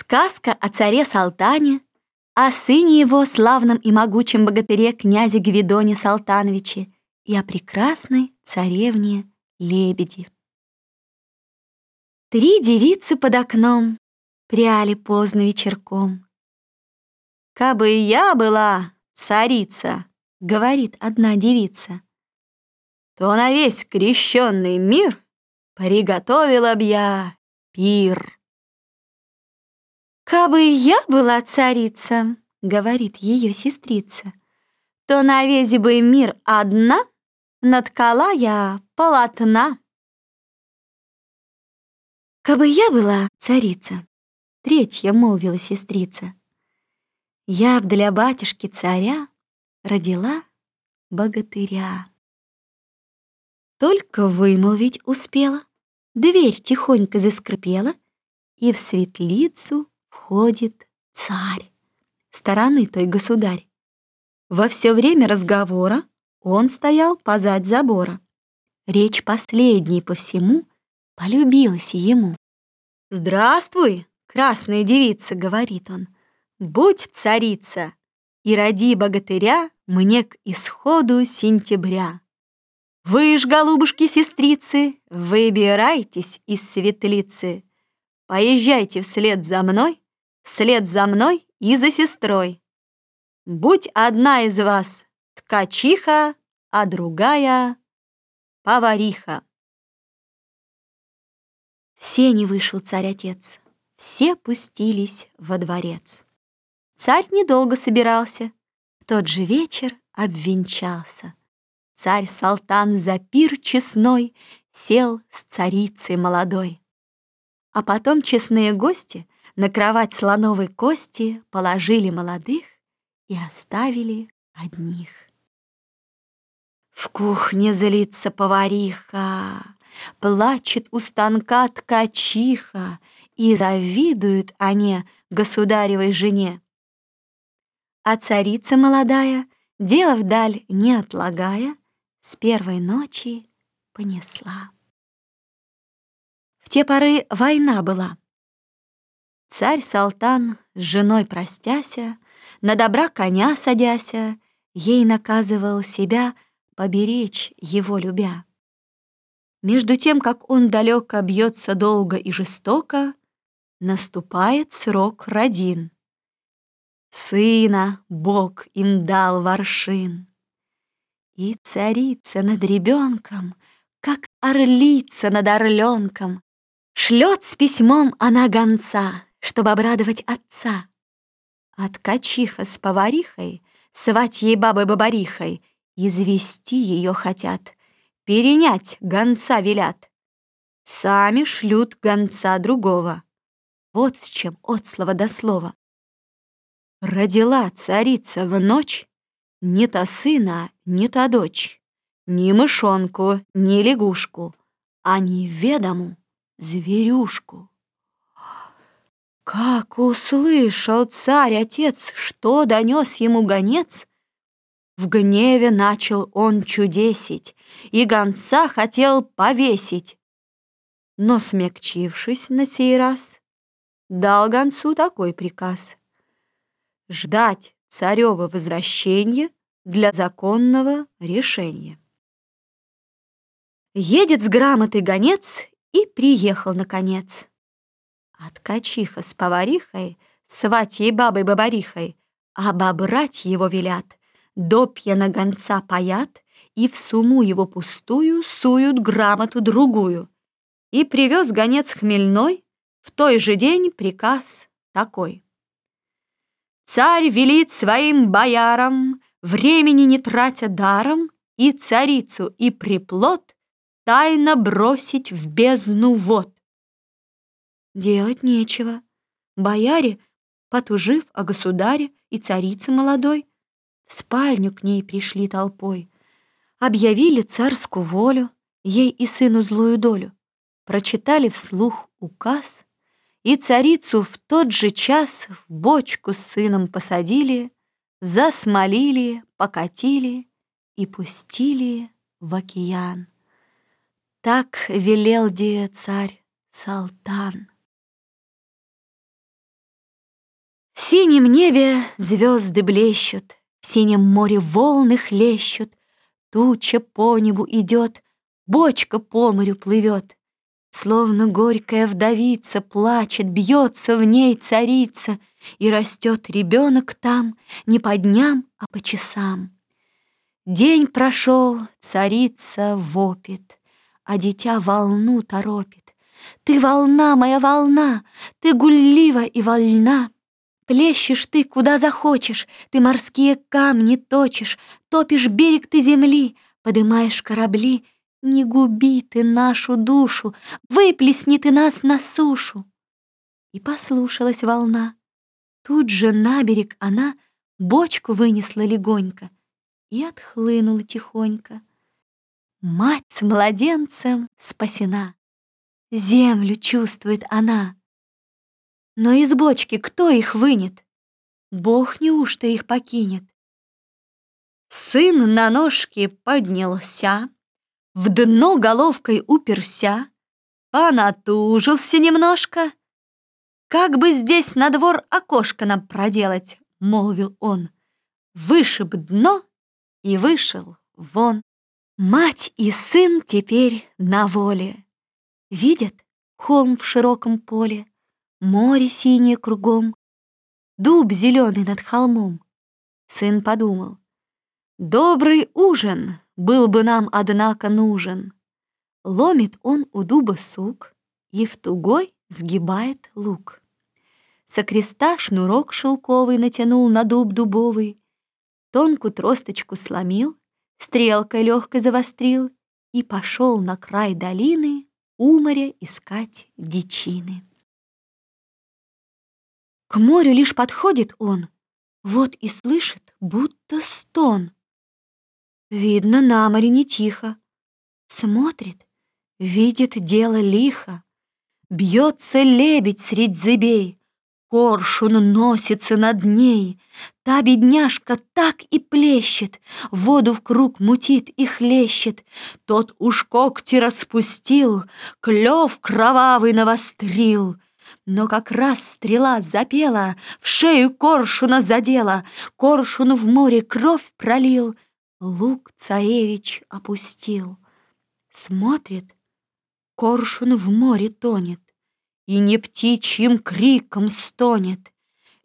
Сказка о царе Салтане, о сыне его, славном и могучем богатыре князе Гвидоне Салтановиче и о прекрасной царевне Лебеди. Три девицы под окном пряли поздно вечерком. «Кабы я была царица», — говорит одна девица, «то на весь крещенный мир приготовила б я пир». «Кабы я была царица», — говорит ее сестрица, «то на весь бы мир одна наткала я полотна». «Кабы я была царица», — третья молвила сестрица, «я б для батюшки царя родила богатыря». Только вымолвить успела, дверь тихонько заскрипела, и в светлицу входит царь, стороны той государь. Во все время разговора он стоял позадь забора. Речь последней по всему полюбилась ему. «Здравствуй, красная девица», — говорит он, «будь царица и роди богатыря мне к исходу сентября. Вы ж, голубушки-сестрицы, выбирайтесь из светлицы, поезжайте вслед за мной Вслед за мной и за сестрой. Будь одна из вас ткачиха, а другая — повариха. Все не вышел царь-отец, все пустились во дворец. Царь недолго собирался, в тот же вечер обвенчался. Царь Салтан за пир честной сел с царицей молодой. А потом честные гости на кровать слоновой кости положили молодых и оставили одних. В кухне злится повариха, Плачет у станка ткачиха, И завидуют они государевой жене. А царица молодая, дело вдаль не отлагая, С первой ночи понесла. В те поры война была, Царь Салтан с женой простяся, На добра коня садяся, Ей наказывал себя поберечь его любя. Между тем, как он далеко бьется долго и жестоко, Наступает срок родин. Сына Бог им дал воршин. И царица над ребенком, Как орлица над орленком, Шлет с письмом она гонца — чтобы обрадовать отца. А ткачиха с поварихой, свать ей бабой-бабарихой, извести ее хотят, перенять гонца велят. Сами шлют гонца другого. Вот с чем от слова до слова. Родила царица в ночь не та сына, не та дочь, ни мышонку, ни лягушку, а неведому зверюшку. Как услышал царь-отец, что донес ему гонец, в гневе начал он чудесить, и гонца хотел повесить. Но, смягчившись на сей раз, дал гонцу такой приказ — ждать царева возвращения для законного решения. Едет с грамотой гонец и приехал, наконец. А ткачиха с поварихой, сватьей бабой-бабарихой, обобрать его велят, допья на гонца паят и в суму его пустую суют грамоту другую. И привез гонец хмельной в той же день приказ такой. Царь велит своим боярам, времени не тратя даром, и царицу, и приплод тайно бросить в бездну вод. Делать нечего. Бояре, потужив о государе и царице молодой, в спальню к ней пришли толпой, объявили царскую волю, ей и сыну злую долю, прочитали вслух указ, и царицу в тот же час в бочку с сыном посадили, засмолили, покатили и пустили в океан. Так велел де царь Салтан. Синем небе звезды блещут, В синем море волны хлещут, Туча по небу идет, Бочка по морю плывет. Словно горькая вдовица плачет, Бьется в ней царица, И растет ребенок там Не по дням, а по часам. День прошел, царица вопит, А дитя волну торопит. Ты волна, моя волна, Ты гуллива и вольна. Плещешь ты куда захочешь, Ты морские камни точишь, Топишь берег ты земли, Подымаешь корабли — не губи ты нашу душу, Выплесни ты нас на сушу. И послушалась волна. Тут же на берег она Бочку вынесла легонько И отхлынула тихонько. Мать с младенцем спасена. Землю чувствует она. Но из бочки кто их вынет? Бог неужто их покинет? Сын на ножки поднялся, в дно головкой уперся, понатужился немножко. «Как бы здесь на двор окошко нам проделать?» — молвил он. Вышиб дно и вышел вон. Мать и сын теперь на воле. Видят холм в широком поле, Море синее кругом, Дуб зеленый над холмом. Сын подумал. Добрый ужин был бы нам, однако, нужен. Ломит он у дуба сук и в тугой сгибает лук. Со креста шнурок шелковый натянул на дуб дубовый, тонкую тросточку сломил, стрелкой легкой завострил и пошел на край долины у моря искать дичины. К морю лишь подходит он, вот и слышит, будто стон — Видно, на море не тихо. Смотрит, видит дело лихо. Бьется лебедь средь зыбей, Коршун носится над ней. Та бедняжка так и плещет, Воду в круг мутит и хлещет. Тот уж когти распустил, Клев кровавый навострил. Но как раз стрела запела, В шею коршуна задела, Коршун в море кровь пролил — Лук царевич опустил. Смотрит, коршун в море тонет, И не птичьим криком стонет.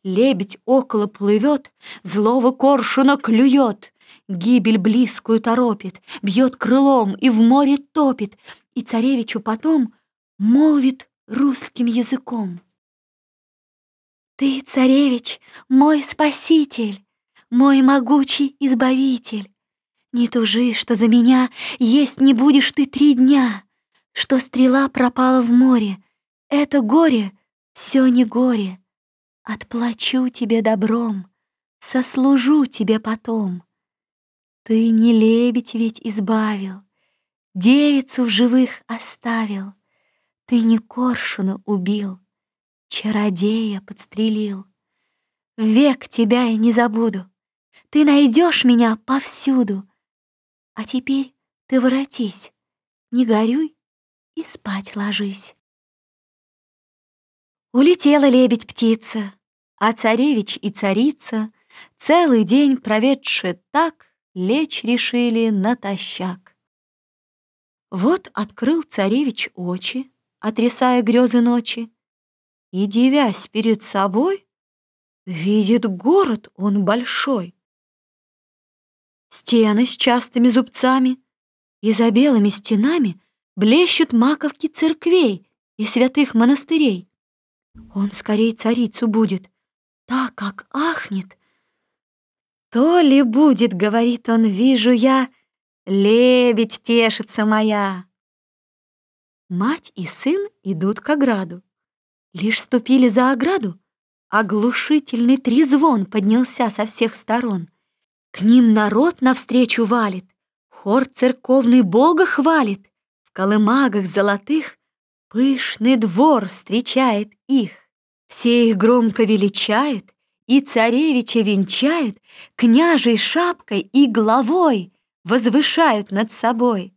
Лебедь около плывет, Злого коршуна клюет, Гибель близкую торопит, Бьет крылом и в море топит, И царевичу потом Молвит русским языком. Ты, царевич, мой спаситель, Мой могучий избавитель. Не тужи, что за меня есть не будешь ты три дня, Что стрела пропала в море. Это горе, все не горе. Отплачу тебе добром, сослужу тебе потом. Ты не лебедь ведь избавил, Девицу в живых оставил, Ты не коршуна убил, Чародея подстрелил. Век тебя я не забуду, Ты найдешь меня повсюду — а теперь ты воротись, не горюй и спать ложись. Улетела лебедь-птица, а царевич и царица, Целый день проведши так, Лечь решили натощак. Вот открыл царевич очи, Отрисая грезы ночи, И, дивясь перед собой, Видит город он большой. Стены с частыми зубцами, и за белыми стенами блещут маковки церквей и святых монастырей. Он скорей царицу будет, так как ахнет. То ли будет, говорит он, вижу я, лебедь тешится моя. Мать и сын идут к ограду. Лишь ступили за ограду, оглушительный трезвон поднялся со всех сторон — к ним народ навстречу валит, Хор церковный Бога хвалит, В колымагах золотых Пышный двор встречает их. Все их громко величают И царевича венчают Княжей шапкой и главой Возвышают над собой.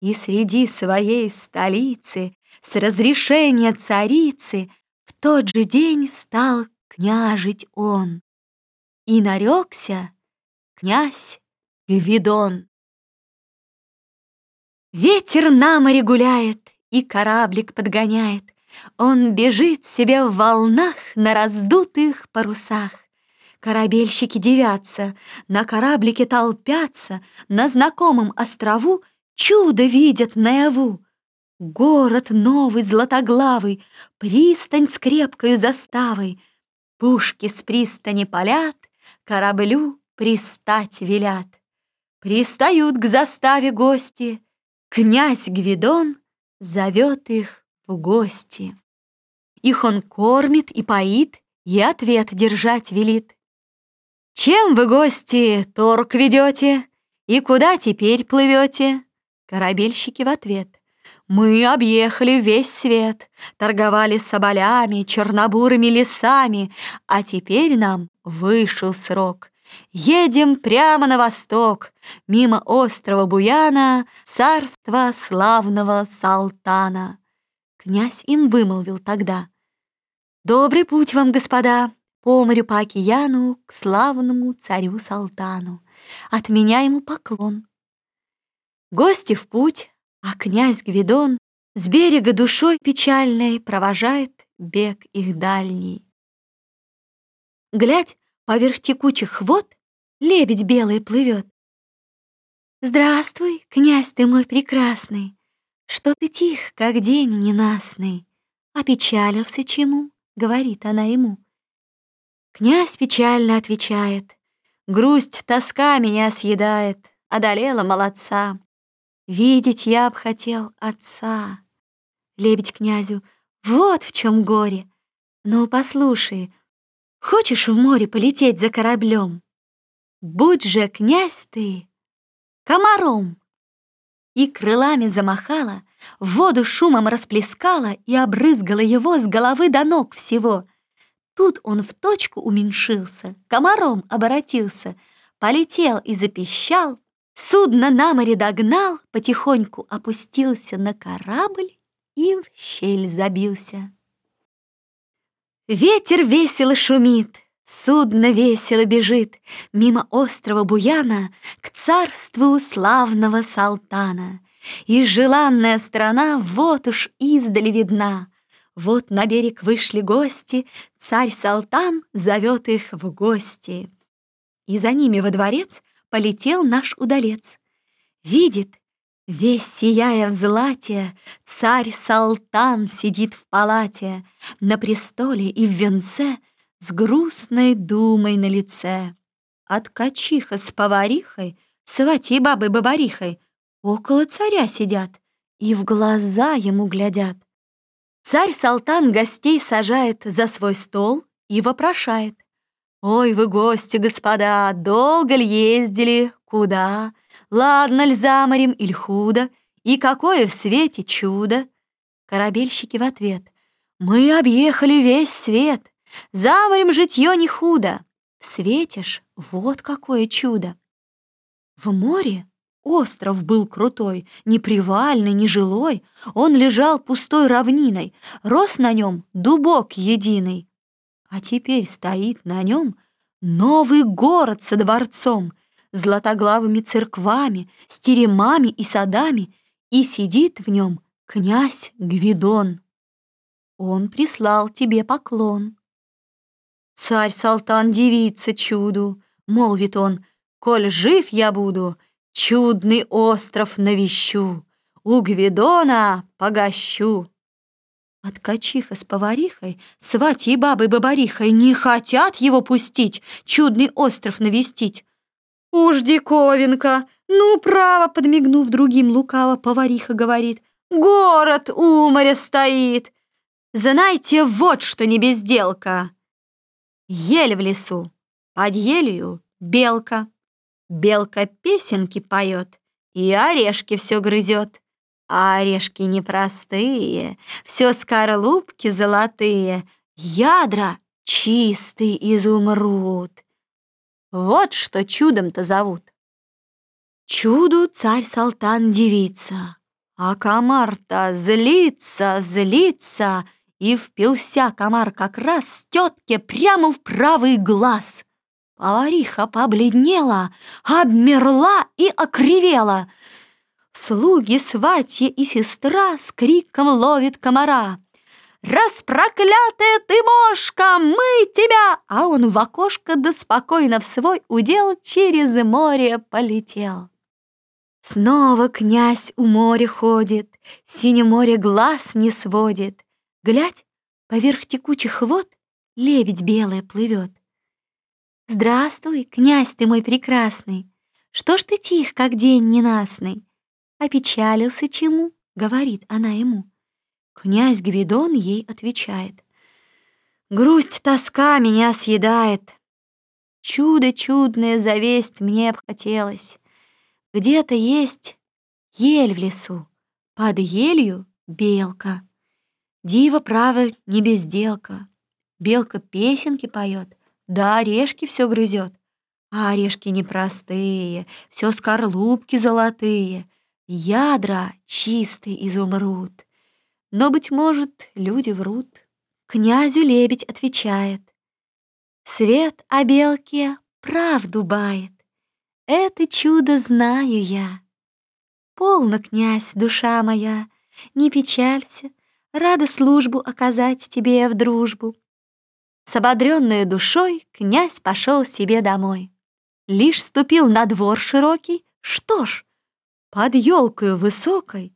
И среди своей столицы С разрешения царицы В тот же день стал княжить он. И нарекся князь Гвидон. Ветер на море гуляет и кораблик подгоняет. Он бежит себе в волнах на раздутых парусах. Корабельщики девятся, на кораблике толпятся, На знакомом острову чудо видят наяву. Город новый, златоглавый, Пристань с крепкою заставой. Пушки с пристани палят, Кораблю пристать велят. Пристают к заставе гости, Князь Гвидон зовет их в гости. Их он кормит и поит, И ответ держать велит. Чем вы, гости, торг ведете? И куда теперь плывете? Корабельщики в ответ. Мы объехали весь свет, торговали соболями, чернобурыми лесами, а теперь нам вышел срок. Едем прямо на восток, мимо острова Буяна, царства славного Салтана. Князь им вымолвил тогда. Добрый путь вам, господа, по морю, по океану, к славному царю Салтану. От меня ему поклон. Гости в путь, а князь Гвидон с берега душой печальной провожает бег их дальний. Глядь, поверх текучих вод лебедь белый плывет. Здравствуй, князь ты мой прекрасный, Что ты тих, как день ненастный. Опечалился чему, говорит она ему. Князь печально отвечает. Грусть, тоска меня съедает, Одолела молодца. Видеть я б хотел отца. Лебедь князю, вот в чем горе. Ну, послушай, хочешь в море полететь за кораблем? Будь же, князь ты, комаром. И крылами замахала, воду шумом расплескала и обрызгала его с головы до ног всего — Тут он в точку уменьшился, комаром оборотился, полетел и запищал, судно на море догнал, потихоньку опустился на корабль и в щель забился. Ветер весело шумит, судно весело бежит мимо острова Буяна к царству славного Салтана. И желанная страна вот уж издали видна — вот на берег вышли гости, царь Салтан зовет их в гости. И за ними во дворец полетел наш удалец. Видит, весь сияя в злате, царь Салтан сидит в палате, на престоле и в венце с грустной думой на лице. От качиха с поварихой, свати бабы-бабарихой, около царя сидят и в глаза ему глядят. Царь-салтан гостей сажает за свой стол и вопрошает. «Ой, вы гости, господа, долго ли ездили? Куда? Ладно ли за морем или худо? И какое в свете чудо?» Корабельщики в ответ. «Мы объехали весь свет, за морем житье не худо. Светишь, вот какое чудо!» В море Остров был крутой, не привальный, не жилой. Он лежал пустой равниной, рос на нем дубок единый. А теперь стоит на нем новый город со дворцом, златоглавыми церквами, с теремами и садами, и сидит в нем князь Гвидон. Он прислал тебе поклон. Царь Салтан дивится чуду, молвит он, коль жив я буду — Чудный остров навещу, у Гвидона погощу. А ткачиха с поварихой, свати бабой-бабарихой не хотят его пустить, чудный остров навестить. Уж диковинка, ну, право, подмигнув другим лукаво, повариха говорит, город у моря стоит. Знайте вот что не безделка. Ель в лесу, под елью белка. Белка песенки поет и орешки все грызет. А орешки непростые, все скорлупки золотые, ядра чистый изумруд. Вот что чудом-то зовут. Чуду царь-салтан девица, а комар-то злится, злится и впился комар как раз тетке прямо в правый глаз. Повариха побледнела, обмерла и окривела. Слуги, сватья и сестра с криком ловит комара. «Распроклятая ты мошка, мы тебя!» А он в окошко да спокойно в свой удел через море полетел. Снова князь у моря ходит, Синее море глаз не сводит. Глядь, поверх текучих вод Лебедь белая плывет. Здравствуй, князь ты мой прекрасный, Что ж ты тих, как день ненастный? Опечалился чему? Говорит она ему. Князь Гвидон ей отвечает. Грусть, тоска меня съедает. Чудо чудное завесть мне б хотелось. Где-то есть ель в лесу, под елью белка. Дива, право, не безделка. Белка песенки поет, да орешки все грызет. А орешки непростые, все скорлупки золотые, ядра чистый изумруд. Но, быть может, люди врут. Князю лебедь отвечает. Свет о белке правду бает. Это чудо знаю я. Полно, князь, душа моя, не печалься, Рада службу оказать тебе в дружбу. С ободренной душой князь пошел себе домой. Лишь ступил на двор широкий, что ж, под елкою высокой,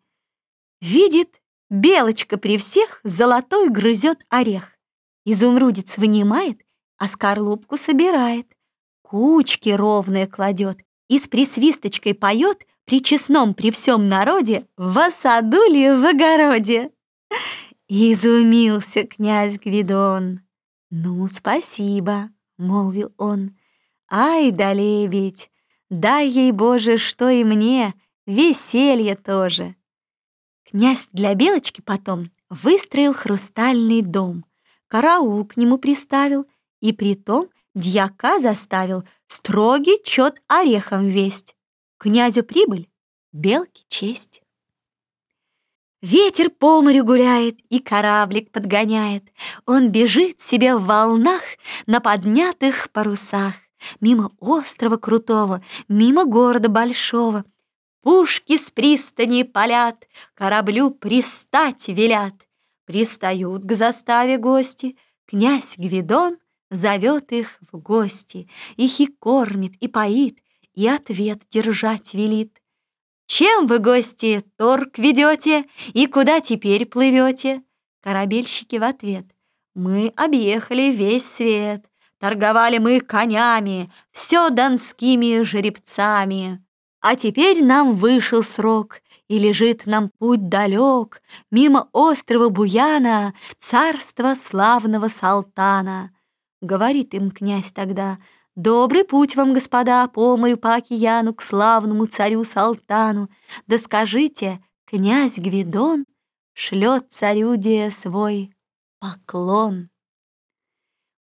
Видит, белочка при всех золотой грызет орех. Изумрудец вынимает, а скорлупку собирает кучки ровные кладет и с присвисточкой поет при честном при всем народе в саду ли в огороде. Изумился князь Гвидон. «Ну, спасибо», — молвил он. «Ай да лебедь, дай ей, Боже, что и мне, веселье тоже». Князь для Белочки потом выстроил хрустальный дом, караул к нему приставил, и притом дьяка заставил строгий чет орехом весть. Князю прибыль, белке честь. Ветер по морю гуляет и кораблик подгоняет. Он бежит себе в волнах на поднятых парусах. Мимо острова крутого, мимо города большого. Пушки с пристани палят, кораблю пристать велят. Пристают к заставе гости, князь Гвидон зовет их в гости, их и кормит, и поит, и ответ держать велит. Чем вы, гости, торг ведете и куда теперь плывете? Корабельщики в ответ. Мы объехали весь свет, торговали мы конями, все донскими жеребцами. А теперь нам вышел срок, и лежит нам путь далек, мимо острова Буяна в царство славного Салтана. Говорит им князь тогда, «Добрый путь вам, господа, по морю, по океану, к славному царю Салтану. Да скажите, князь Гвидон шлет царю Дия свой поклон».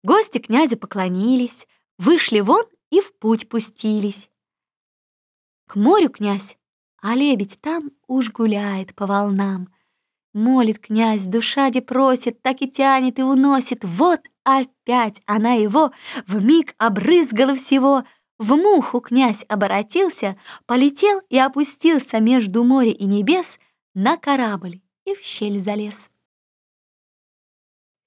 Гости князю поклонились, вышли вон и в путь пустились. К морю князь, а лебедь там уж гуляет по волнам. Молит князь, душа де просит, так и тянет и уносит. Вот опять она его в миг обрызгала всего. В муху князь оборотился, полетел и опустился между моря и небес на корабль и в щель залез.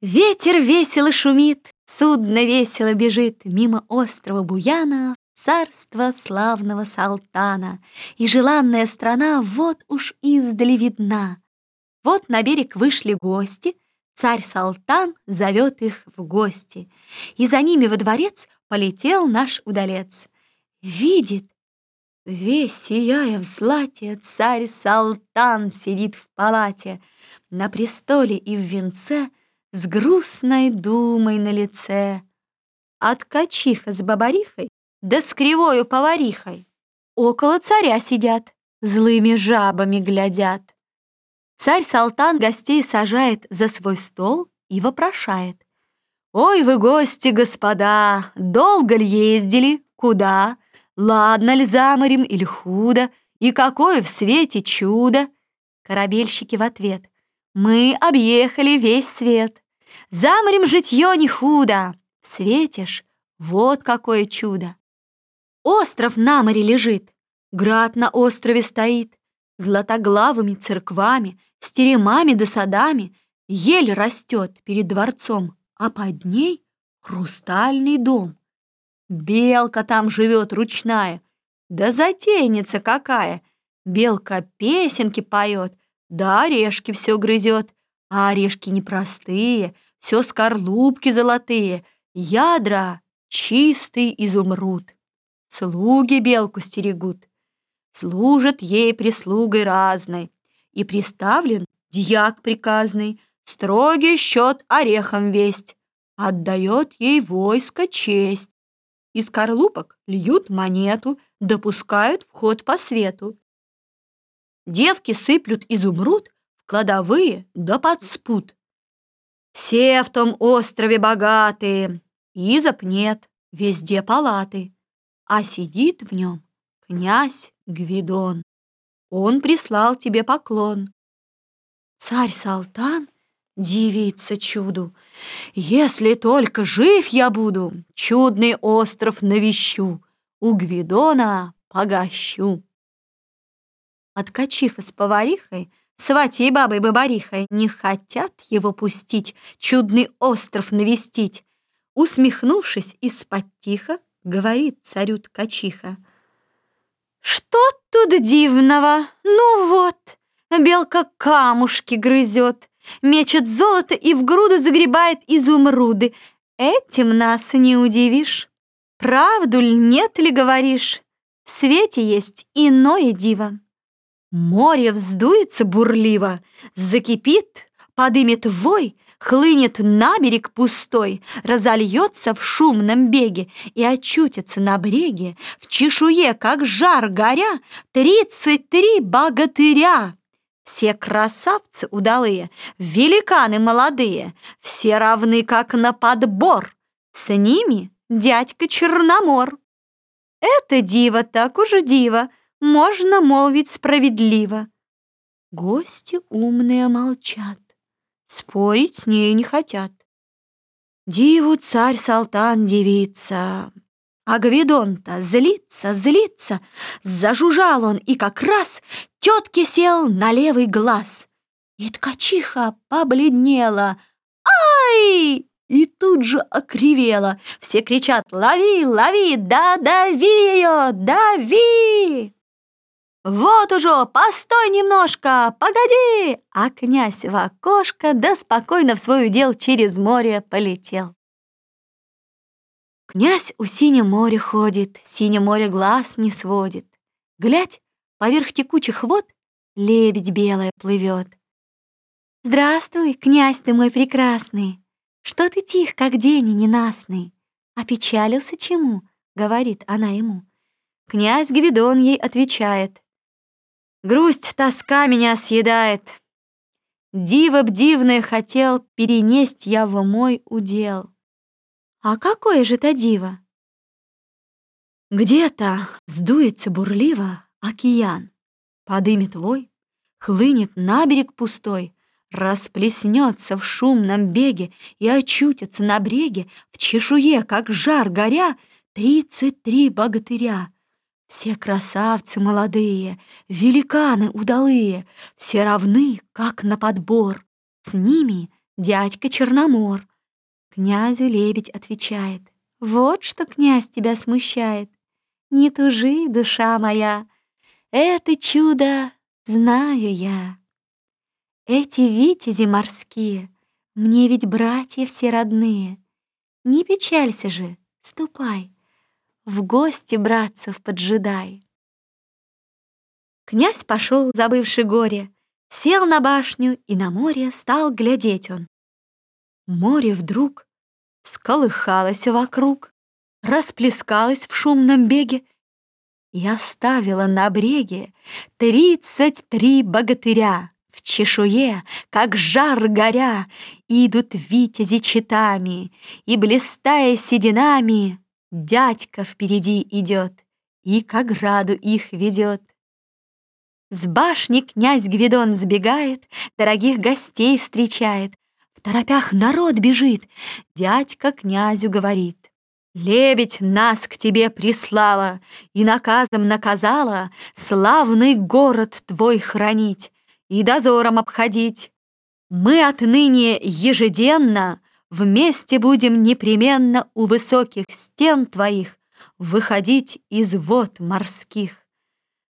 Ветер весело шумит, судно весело бежит мимо острова Буяна царство славного Салтана, и желанная страна вот уж издали видна. Вот на берег вышли гости, царь Салтан зовет их в гости, и за ними во дворец полетел наш удалец. Видит, весь сияя в злате, царь Салтан сидит в палате, на престоле и в венце с грустной думой на лице. А ткачиха с бабарихой да с кривою поварихой около царя сидят, злыми жабами глядят. Царь Салтан гостей сажает за свой стол и вопрошает. «Ой вы, гости, господа, долго ли ездили? Куда? Ладно ли за морем или худо? И какое в свете чудо?» Корабельщики в ответ. Мы объехали весь свет. Заморем житье не худо. Светишь, вот какое чудо. Остров на море лежит, град на острове стоит, Златоглавыми церквами, с теремами да садами, Ель растет перед дворцом, а под ней хрустальный дом. Белка там живет ручная, да затейница какая. Белка песенки поет, да орешки все грызет, а орешки непростые, все скорлупки золотые, ядра чистый изумруд. Слуги белку стерегут, служат ей прислугой разной, и приставлен дьяк приказный, строгий счет орехом весть, отдает ей войско честь. Из корлупок льют монету, допускают вход по свету. Девки сыплют изумруд в кладовые да под спут. Все в том острове богатые, изоб нет, везде палаты а сидит в нем князь Гвидон. Он прислал тебе поклон. Царь Салтан дивится чуду. Если только жив я буду, чудный остров навещу, у Гвидона погощу. От качиха с поварихой, сватей бабой-бабарихой не хотят его пустить, чудный остров навестить. Усмехнувшись из-под тихо, говорит царю ткачиха. «Что тут дивного? Ну вот, белка камушки грызет, мечет золото и в груды загребает изумруды. Этим нас не удивишь. Правду ли нет ли говоришь? В свете есть иное диво. Море вздуется бурливо, закипит, подымет вой, хлынет на берег пустой, разольется в шумном беге и очутится на бреге, в чешуе, как жар горя, тридцать три богатыря. Все красавцы удалые, великаны молодые, все равны, как на подбор. С ними дядька Черномор. Это диво так уж диво, можно молвить справедливо. Гости умные молчат спорить с ней не хотят. Диву царь Салтан девица, а Гвидон-то злится, злится, зажужжал он и как раз тетке сел на левый глаз. И ткачиха побледнела. «Ай!» И тут же окривела. Все кричат «Лови, лови, да дави ее, дави!» «Вот уже, постой немножко, погоди!» А князь в окошко да спокойно в свой удел через море полетел. Князь у синего моря ходит, синее море глаз не сводит. Глядь, поверх текучих вод лебедь белая плывет. «Здравствуй, князь ты мой прекрасный! Что ты тих, как день и ненастный? Опечалился чему?» — говорит она ему. Князь Гвидон ей отвечает. Грусть, тоска меня съедает. Диво б дивное хотел перенесть я в мой удел. А какое же это диво? Где-то сдуется бурливо океан, подымет вой, хлынет на берег пустой, расплеснется в шумном беге и очутится на бреге в чешуе, как жар горя, тридцать три богатыря, все красавцы молодые, великаны удалые, Все равны, как на подбор. С ними дядька Черномор. Князю лебедь отвечает, Вот что, князь, тебя смущает. Не тужи, душа моя, Это чудо знаю я. Эти витязи морские Мне ведь братья все родные. Не печалься же, ступай, в гости братцев поджидай. Князь пошел, забывший горе, сел на башню и на море стал глядеть он. Море вдруг сколыхалось вокруг, расплескалось в шумном беге и оставила на бреге тридцать три богатыря. В чешуе, как жар горя, идут витязи читами, и, блистая сединами, Дядька впереди идет и к ограду их ведет. С башни князь Гвидон сбегает, Дорогих гостей встречает. В торопях народ бежит. Дядька князю говорит. Лебедь нас к тебе прислала И наказом наказала Славный город твой хранить И дозором обходить. Мы отныне ежеденно Вместе будем непременно У высоких стен твоих Выходить из вод морских.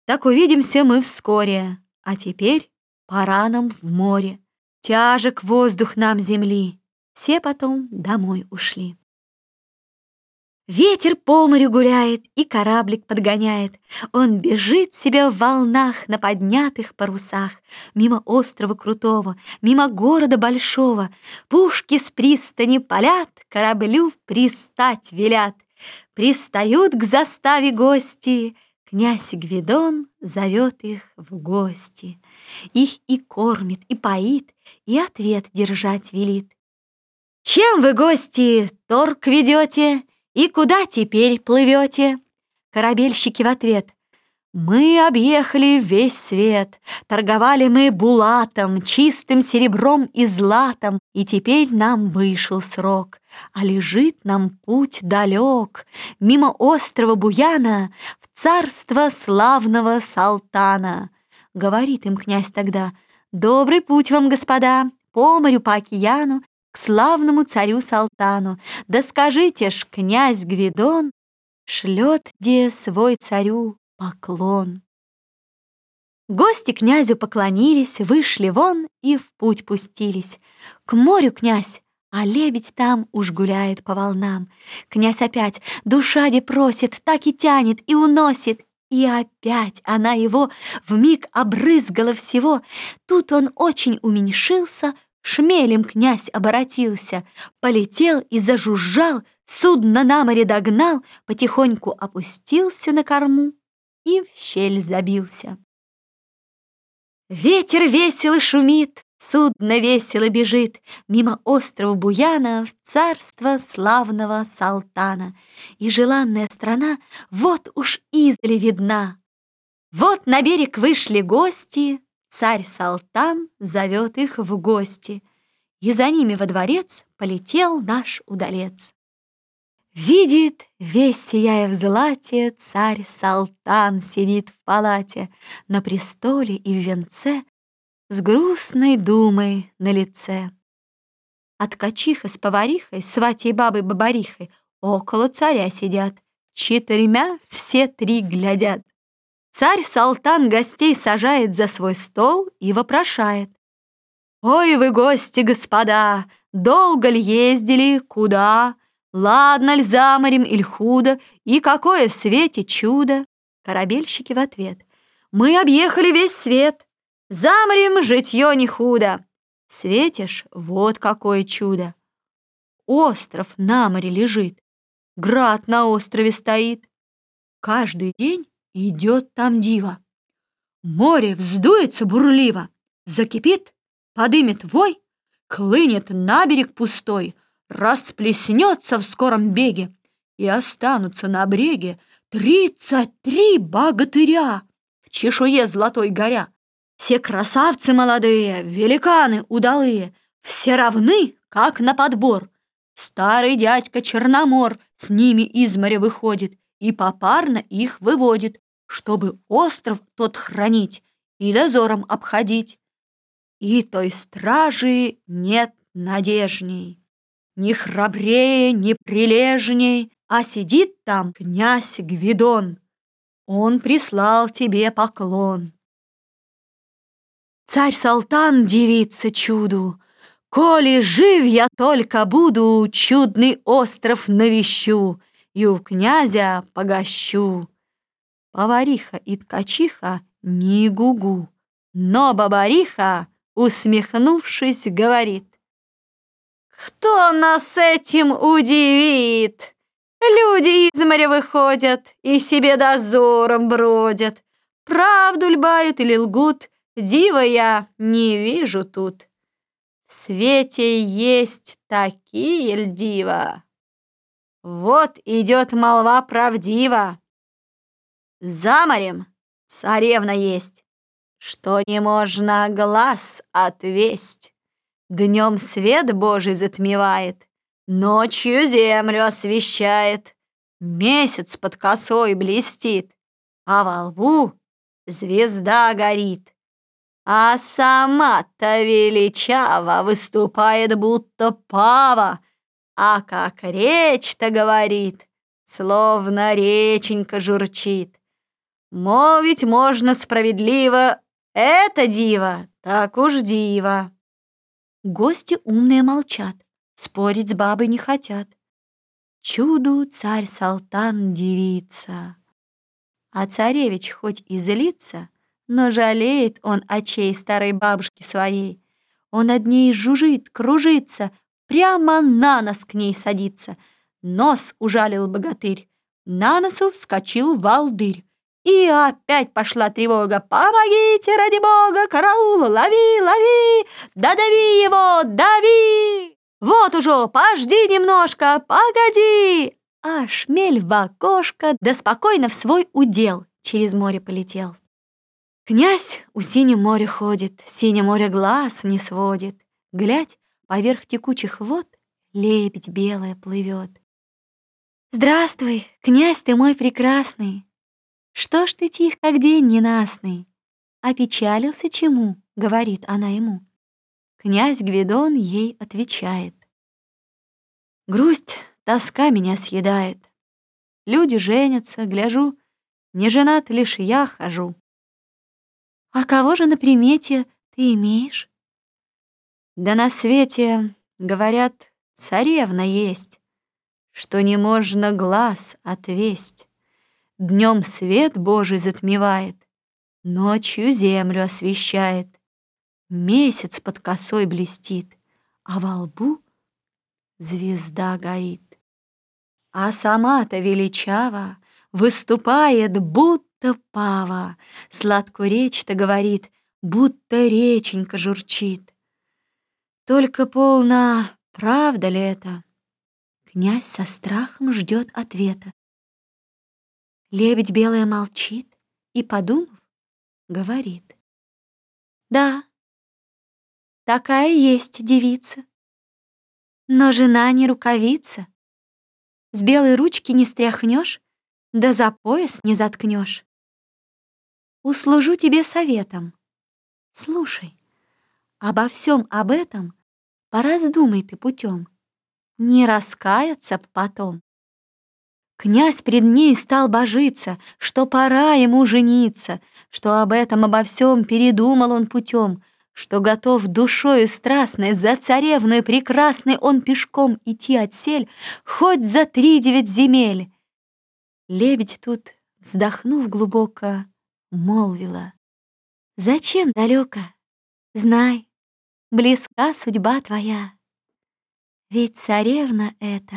Так увидимся мы вскоре, А теперь пора нам в море. Тяжек воздух нам земли, Все потом домой ушли. Ветер по морю гуляет и кораблик подгоняет. Он бежит себе в волнах на поднятых парусах, Мимо острова крутого, мимо города большого. Пушки с пристани палят, кораблю пристать велят. Пристают к заставе гости, Князь Гвидон зовет их в гости. Их и кормит, и поит, и ответ держать велит. «Чем вы, гости, торг ведете?» «И куда теперь плывете?» Корабельщики в ответ. «Мы объехали весь свет, торговали мы булатом, чистым серебром и златом, и теперь нам вышел срок, а лежит нам путь далек, мимо острова Буяна в царство славного Салтана». Говорит им князь тогда, «Добрый путь вам, господа, по морю, по океану, к славному царю Салтану. Да скажите ж, князь Гвидон шлет где свой царю поклон. Гости князю поклонились, вышли вон и в путь пустились. К морю князь, а лебедь там уж гуляет по волнам. Князь опять душа де просит, так и тянет и уносит. И опять она его в миг обрызгала всего. Тут он очень уменьшился, Шмелем князь оборотился, полетел и зажужжал, судно на море догнал, потихоньку опустился на корму и в щель забился. Ветер весело шумит, судно весело бежит Мимо острова Буяна в царство славного Салтана. И желанная страна вот уж издали видна. Вот на берег вышли гости, Царь Салтан зовет их в гости, И за ними во дворец полетел наш удалец. Видит, весь сияя в злате, Царь Салтан сидит в палате, На престоле и в венце, С грустной думой на лице. А ткачиха с поварихой, сватей бабой бабарихой Около царя сидят, Четырьмя все три глядят. Царь-салтан гостей сажает за свой стол и вопрошает. «Ой вы, гости, господа, долго ли ездили, куда? Ладно ли за морем или худо, и какое в свете чудо?» Корабельщики в ответ. «Мы объехали весь свет, за морем житье не худо. Светишь, вот какое чудо! Остров на море лежит, град на острове стоит. Каждый день Идет там дива. Море вздуется бурливо, закипит, подымет вой, Клынет на берег пустой, расплеснется в скором беге, И останутся на бреге тридцать три богатыря В чешуе золотой горя. Все красавцы молодые, великаны удалые, Все равны, как на подбор. Старый дядька Черномор с ними из моря выходит И попарно их выводит чтобы остров тот хранить и дозором обходить. И той стражи нет надежней, ни храбрее, ни прилежней, а сидит там князь Гвидон. Он прислал тебе поклон. Царь-салтан дивится чуду, Коли жив я только буду, Чудный остров навещу И у князя погощу. Повариха и ткачиха не гугу, но бабариха, усмехнувшись, говорит. «Кто нас этим удивит? Люди из моря выходят и себе дозором бродят. Правду льбают или лгут, дива я не вижу тут. В свете есть такие льдива. Вот идет молва правдива. За морем царевна есть. что не можно глаз отвесть. Днем свет Божий затмевает, ночью землю освещает, месяц под косой блестит, а во лбу звезда горит. А сама-то величава выступает, будто пава, а как речь-то говорит, словно реченька журчит. Молвить можно справедливо, это диво, так уж диво. Гости умные молчат, спорить с бабой не хотят. Чуду царь-салтан девица. А царевич хоть и злится, но жалеет он очей старой бабушки своей. Он над ней жужжит, кружится, прямо на нос к ней садится. Нос ужалил богатырь, на носу вскочил валдырь. И опять пошла тревога. «Помогите, ради бога! Караул! Лови, лови! Да дави его, дави!» «Вот уже, пожди немножко, погоди!» А шмель в окошко, да спокойно в свой удел через море полетел. Князь у синего моря ходит, синее море глаз не сводит. Глядь, поверх текучих вод лебедь белая плывет. «Здравствуй, князь ты мой прекрасный!» «Что ж ты тих, как день ненастный?» «Опечалился чему?» — говорит она ему. Князь Гвидон ей отвечает. «Грусть, тоска меня съедает. Люди женятся, гляжу, не женат лишь я хожу». «А кого же на примете ты имеешь?» «Да на свете, говорят, царевна есть, что не можно глаз отвесть». Днем свет Божий затмевает, Ночью землю освещает. Месяц под косой блестит, А во лбу звезда горит. А сама-то величава Выступает, будто пава, Сладкую речь-то говорит, Будто реченька журчит. Только полна, правда ли это? Князь со страхом ждет ответа. Лебедь белая молчит и, подумав, говорит. Да, такая есть девица, но жена не рукавица. С белой ручки не стряхнешь, да за пояс не заткнешь. Услужу тебе советом. Слушай, обо всем об этом пораздумай ты путем, не раскаяться потом. Князь пред ней стал божиться, что пора ему жениться, что об этом обо всем передумал он путем, что готов душою страстной за царевной прекрасной он пешком идти отсель, хоть за три девять земель. Лебедь тут, вздохнув глубоко, молвила. «Зачем далеко? Знай, близка судьба твоя. Ведь царевна это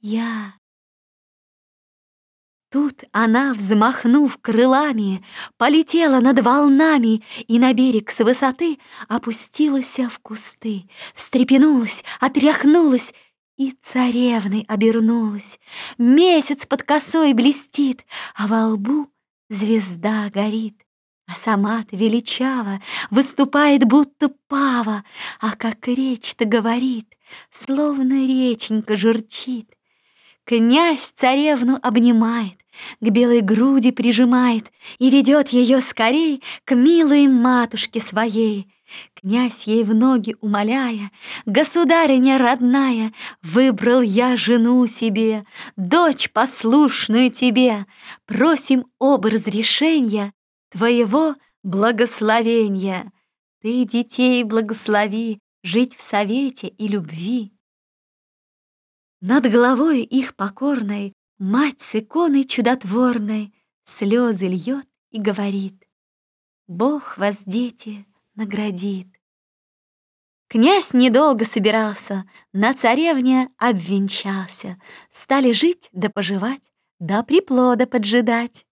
я». Тут она, взмахнув крылами, полетела над волнами и на берег с высоты опустилась в кусты, встрепенулась, отряхнулась и царевной обернулась. Месяц под косой блестит, а во лбу звезда горит. А сама-то величава выступает, будто пава, а как речь-то говорит, словно реченька журчит. Князь царевну обнимает, к белой груди прижимает и ведет ее скорей к милой матушке своей. Князь ей в ноги умоляя, «Государыня родная, выбрал я жену себе, дочь послушную тебе, просим об разрешения твоего благословения. Ты детей благослови жить в совете и любви». Над головой их покорной Мать с иконой чудотворной Слезы льет и говорит, Бог вас, дети, наградит. Князь недолго собирался, На царевне обвенчался, Стали жить да поживать, Да приплода поджидать.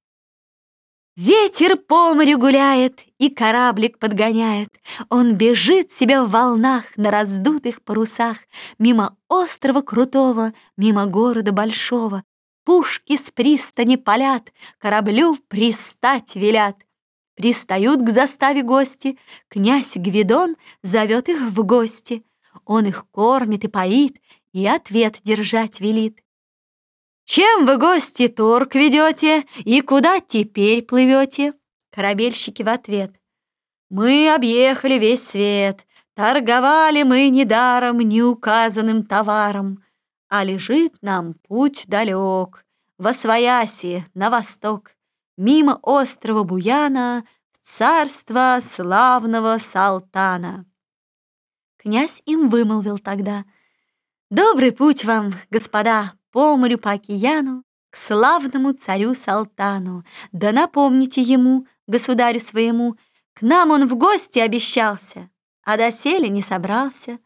Ветер по морю гуляет и кораблик подгоняет. Он бежит себе в волнах на раздутых парусах, Мимо острова крутого, мимо города большого, Пушки с пристани палят, Кораблю пристать велят. Пристают к заставе гости, князь Гвидон зовет их в гости. Он их кормит и поит, и ответ держать велит. «Чем вы, гости, торг ведете, и куда теперь плывете?» Корабельщики в ответ. «Мы объехали весь свет, торговали мы недаром неуказанным товаром, а лежит нам путь далек, во свояси, на восток, мимо острова Буяна в царство славного Салтана». Князь им вымолвил тогда, «Добрый путь вам, господа, по морю, по океану, к славному царю Салтану. Да напомните ему, государю своему, к нам он в гости обещался, а доселе не собрался.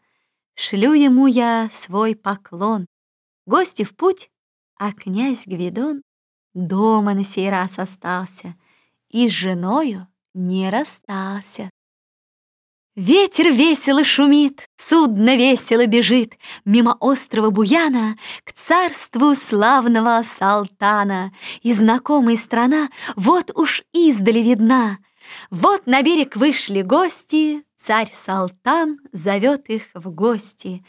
Шлю ему я свой поклон. Гости в путь, а князь Гвидон дома на сей раз остался и с женою не расстался. Ветер весело шумит, судно весело бежит Мимо острова Буяна к царству славного Салтана. И знакомая страна вот уж издали видна. Вот на берег вышли гости, царь Салтан зовет их в гости.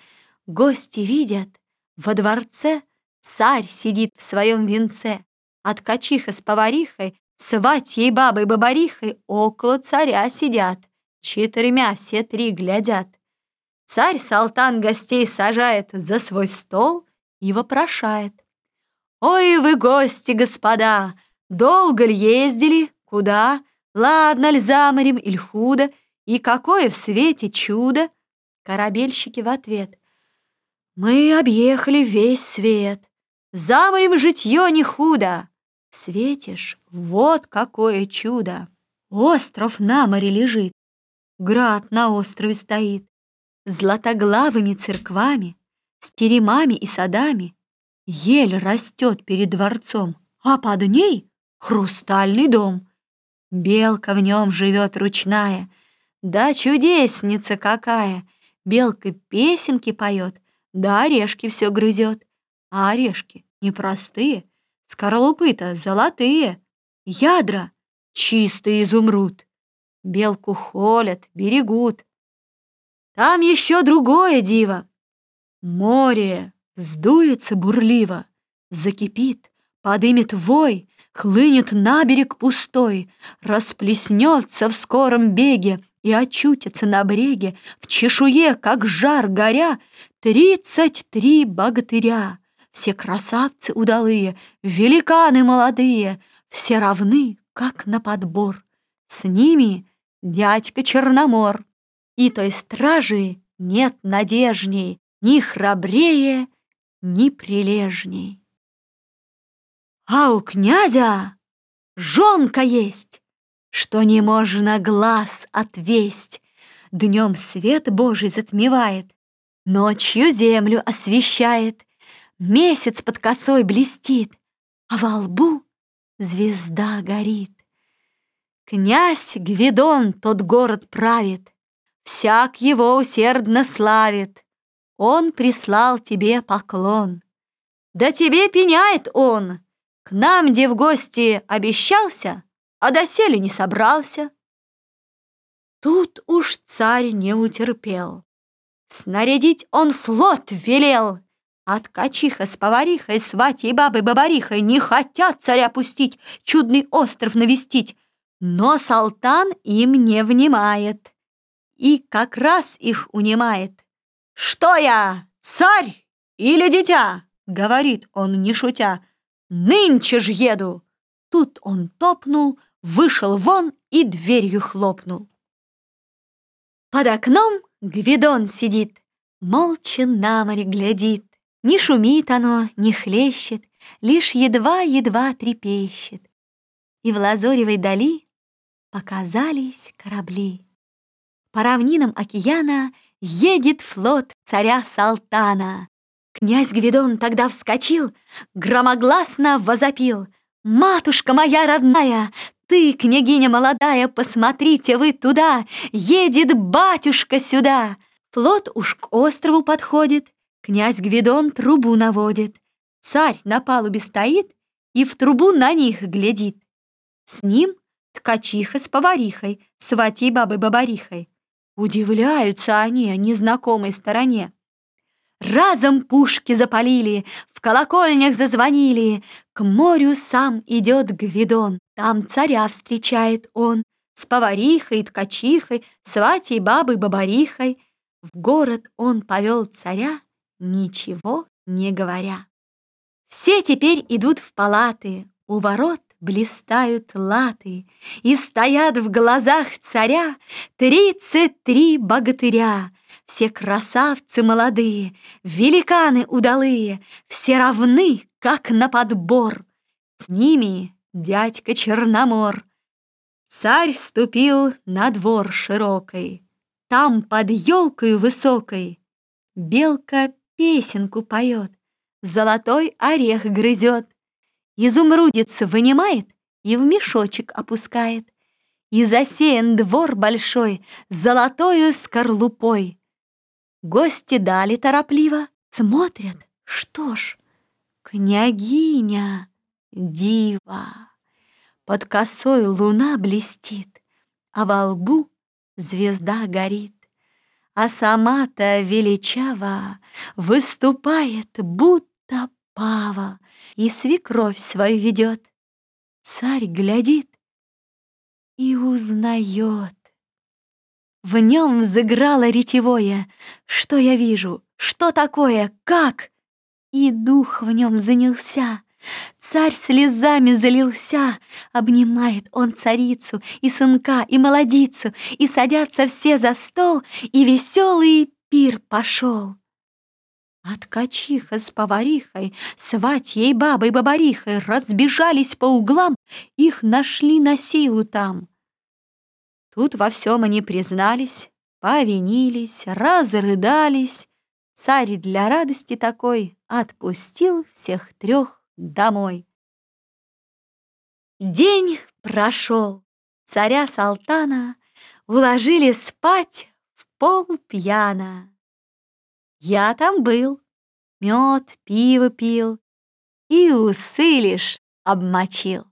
Гости видят, во дворце царь сидит в своем венце, а ткачиха с поварихой, сватьей бабой-бабарихой около царя сидят. Четырьмя все три глядят. Царь Салтан гостей сажает за свой стол и вопрошает. «Ой, вы гости, господа, долго ли ездили? Куда? Ладно ли за морем или худо? И какое в свете чудо?» Корабельщики в ответ. «Мы объехали весь свет, за морем житье не худо. Светишь, вот какое чудо! Остров на море лежит, Град на острове стоит, Златоглавыми церквами, С теремами и садами. Ель растет перед дворцом, А под ней хрустальный дом. Белка в нем живет ручная, Да чудесница какая! Белка песенки поет, Да орешки все грызет. А орешки непростые, Скорлупы-то золотые, Ядра чистый изумруд. Белку холят, берегут. Там еще другое диво. Море вздуется бурливо, закипит, подымет вой, хлынет на берег пустой, расплеснется в скором беге и очутится на бреге в чешуе, как жар горя, тридцать три богатыря. Все красавцы удалые, великаны молодые, все равны, как на подбор. С ними дядька Черномор. И той стражи нет надежней, ни храбрее, ни прилежней. А у князя жонка есть, что не можно глаз отвесть. Днем свет Божий затмевает, ночью землю освещает, месяц под косой блестит, а во лбу звезда горит. Князь Гвидон тот город правит, Всяк его усердно славит. Он прислал тебе поклон. Да тебе пеняет он, К нам, где в гости обещался, А доселе не собрался. Тут уж царь не утерпел. Снарядить он флот велел. От качиха с поварихой, сватей бабой-бабарихой Не хотят царя пустить, чудный остров навестить, но Салтан им не внимает и как раз их унимает. «Что я, царь или дитя?» — говорит он, не шутя. «Нынче ж еду!» Тут он топнул, вышел вон и дверью хлопнул. Под окном Гвидон сидит, молча на море глядит. Не шумит оно, не хлещет, лишь едва-едва трепещет. И в лазоревой дали показались корабли. По равнинам океана едет флот царя Салтана. Князь Гвидон тогда вскочил, громогласно возопил. «Матушка моя родная, ты, княгиня молодая, посмотрите вы туда, едет батюшка сюда!» Флот уж к острову подходит, князь Гвидон трубу наводит. Царь на палубе стоит и в трубу на них глядит. С ним ткачиха с поварихой, сватей бабой-бабарихой. Удивляются они о незнакомой стороне. Разом пушки запалили, в колокольнях зазвонили. К морю сам идет Гвидон, там царя встречает он. С поварихой, ткачихой, сватей, бабой, бабарихой. В город он повел царя, ничего не говоря. Все теперь идут в палаты, у ворот блистают латы, И стоят в глазах царя тридцать три богатыря. Все красавцы молодые, великаны удалые, Все равны, как на подбор. С ними дядька Черномор. Царь ступил на двор широкой, Там под елкой высокой Белка песенку поет, Золотой орех грызет. Изумрудец вынимает и в мешочек опускает. И засеян двор большой золотою скорлупой. Гости дали торопливо, смотрят, что ж, княгиня, дива. Под косой луна блестит, а во лбу звезда горит. А сама-то величава выступает, будто пава, и свекровь свою ведет. Царь глядит и узнает. В нем взыграло ретевое. Что я вижу? Что такое? Как? И дух в нем занялся. Царь слезами залился, обнимает он царицу и сынка, и молодицу, и садятся все за стол, и веселый пир пошел. А ткачиха с поварихой, сватьей бабой-бабарихой разбежались по углам, их нашли на силу там. Тут во всем они признались, повинились, разрыдались. Царь для радости такой отпустил всех трех домой. День прошел. Царя Салтана уложили спать в пол пьяна. Я там был, мед, пиво пил и усы лишь обмочил.